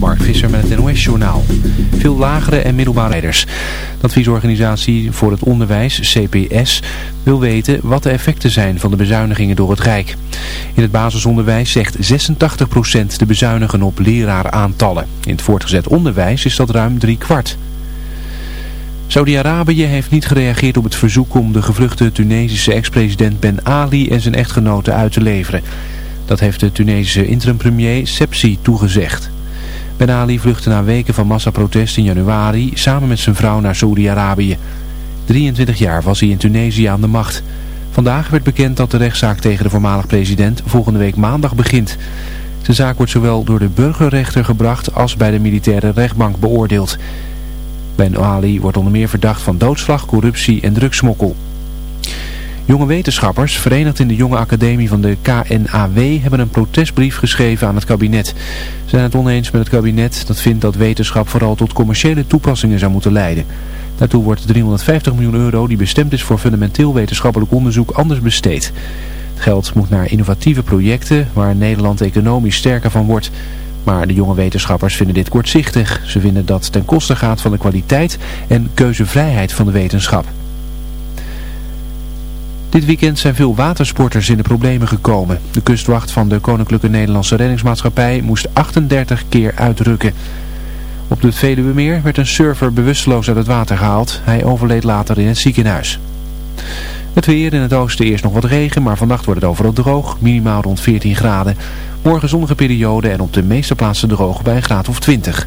Mark Visser met het NOS-journaal. Veel lagere en middelbare leiders. De adviesorganisatie voor het onderwijs, CPS, wil weten wat de effecten zijn van de bezuinigingen door het Rijk. In het basisonderwijs zegt 86% de bezuinigen op leraaraantallen. In het voortgezet onderwijs is dat ruim drie kwart. Saudi-Arabië heeft niet gereageerd op het verzoek om de gevluchte Tunesische ex-president Ben Ali en zijn echtgenote uit te leveren. Dat heeft de Tunesische interim-premier Sepsi toegezegd. Ben Ali vluchtte na weken van massaprotest in januari samen met zijn vrouw naar Saudi-Arabië. 23 jaar was hij in Tunesië aan de macht. Vandaag werd bekend dat de rechtszaak tegen de voormalig president volgende week maandag begint. De zaak wordt zowel door de burgerrechter gebracht als bij de militaire rechtbank beoordeeld. Ben Ali wordt onder meer verdacht van doodslag, corruptie en drugsmokkel. Jonge wetenschappers, verenigd in de Jonge Academie van de KNAW, hebben een protestbrief geschreven aan het kabinet. Ze zijn het oneens met het kabinet dat vindt dat wetenschap vooral tot commerciële toepassingen zou moeten leiden. Daartoe wordt 350 miljoen euro die bestemd is voor fundamenteel wetenschappelijk onderzoek anders besteed. Het geld moet naar innovatieve projecten waar Nederland economisch sterker van wordt. Maar de jonge wetenschappers vinden dit kortzichtig. Ze vinden dat ten koste gaat van de kwaliteit en keuzevrijheid van de wetenschap. Dit weekend zijn veel watersporters in de problemen gekomen. De kustwacht van de Koninklijke Nederlandse Reddingsmaatschappij moest 38 keer uitrukken. Op het Veluwemeer werd een surfer bewusteloos uit het water gehaald. Hij overleed later in het ziekenhuis. Het weer in het oosten eerst nog wat regen, maar vannacht wordt het overal droog. Minimaal rond 14 graden. Morgen zonnige periode en op de meeste plaatsen droog bij een graad of 20.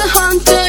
the hunter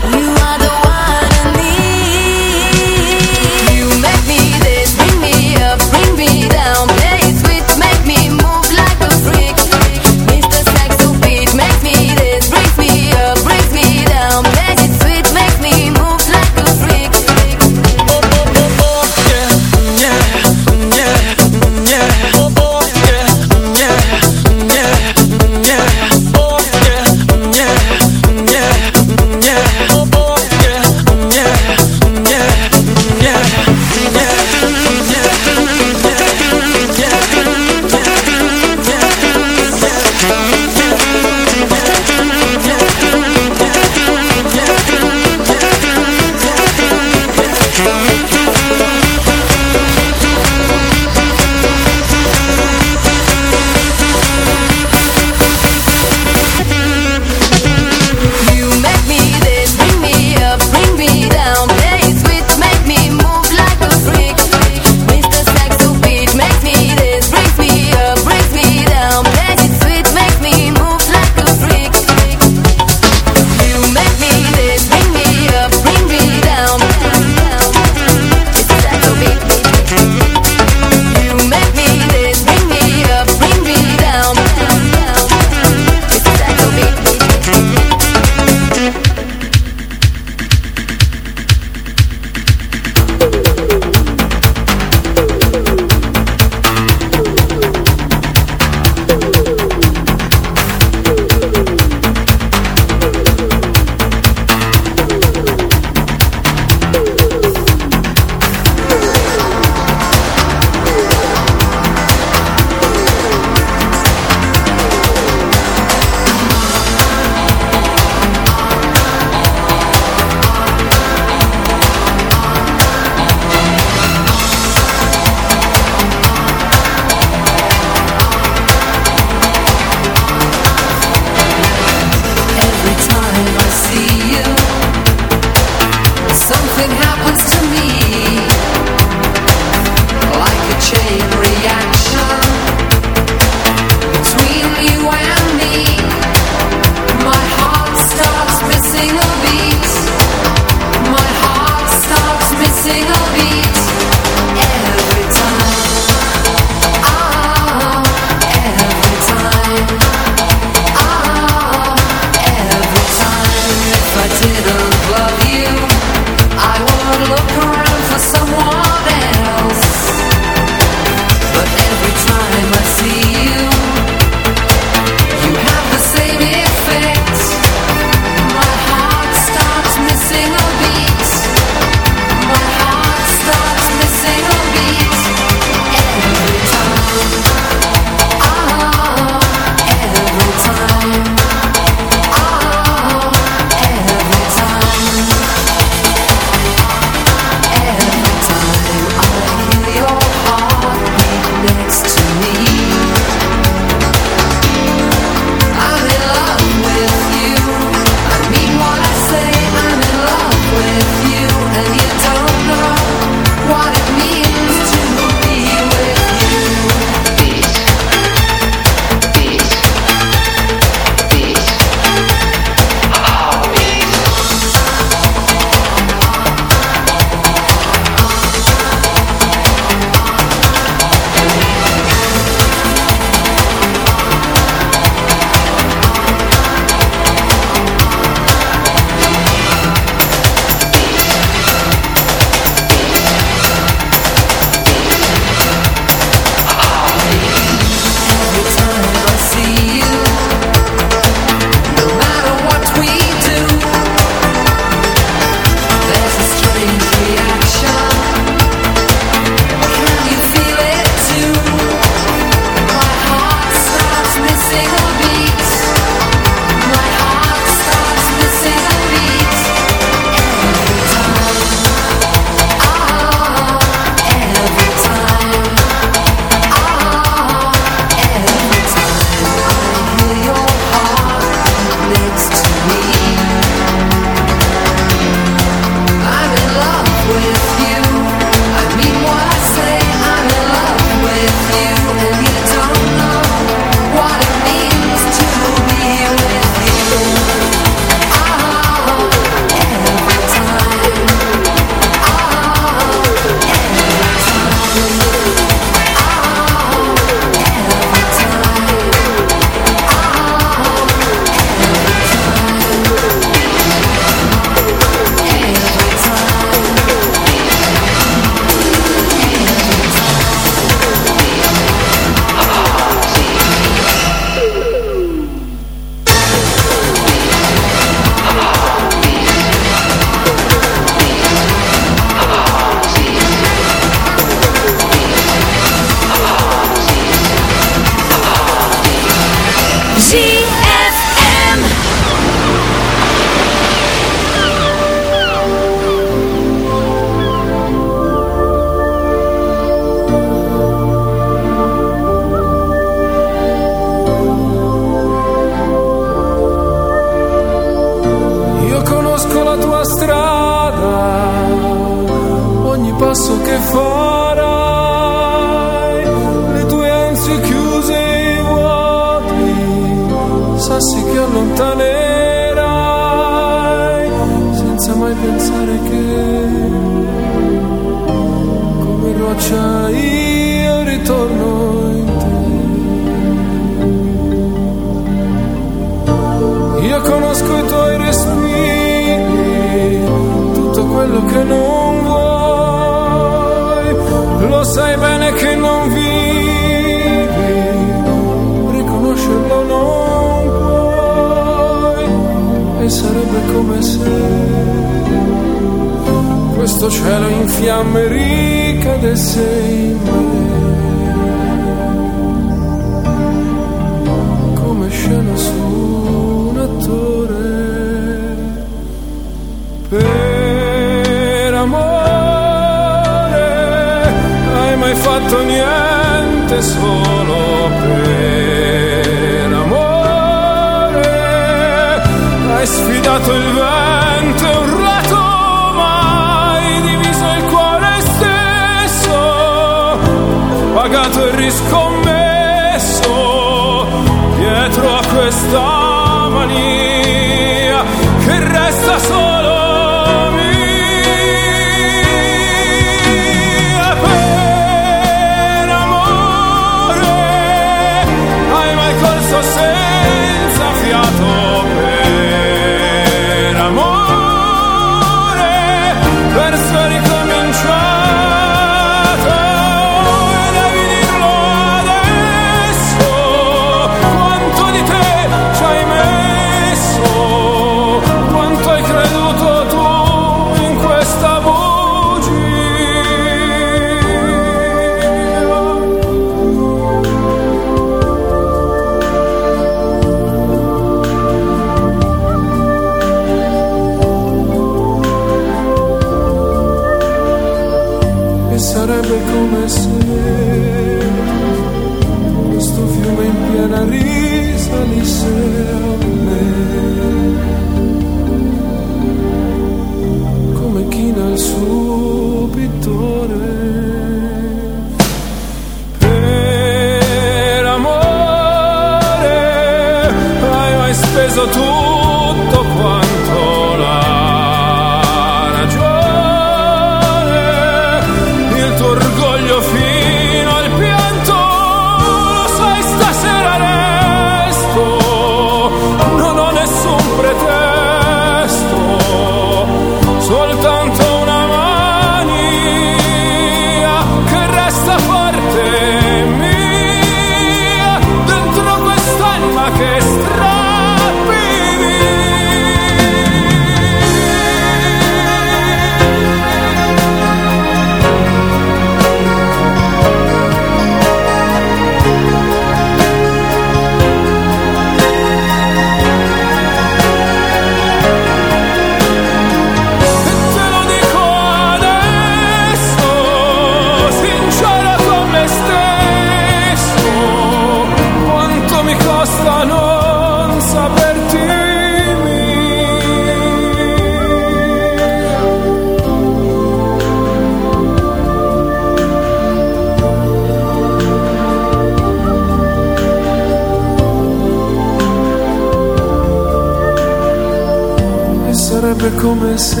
come se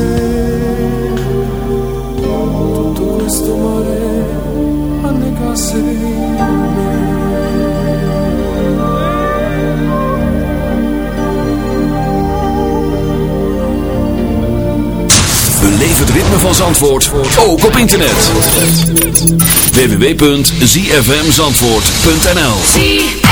tutto questo mare annegasse me. Beleef het ritme van Zandvoort, ook op internet. www.zfmzandvoort.nl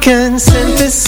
can synthesize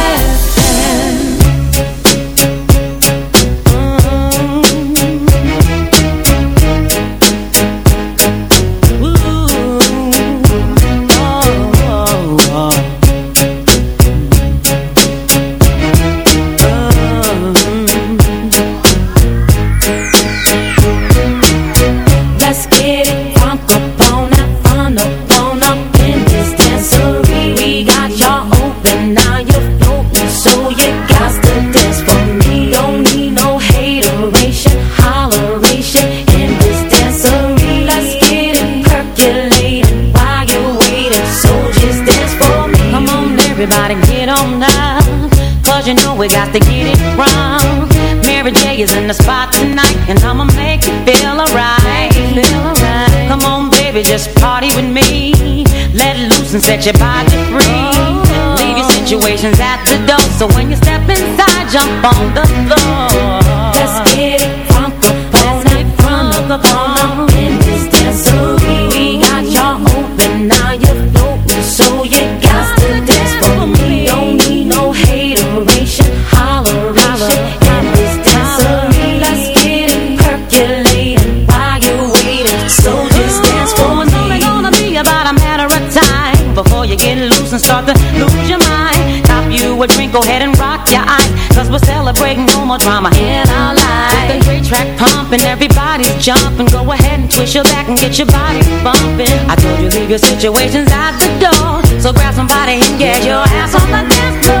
Just party with me. Let loose and set your body get your body bumping. I told you leave your situations at the door. So grab somebody and get your ass on the dance floor.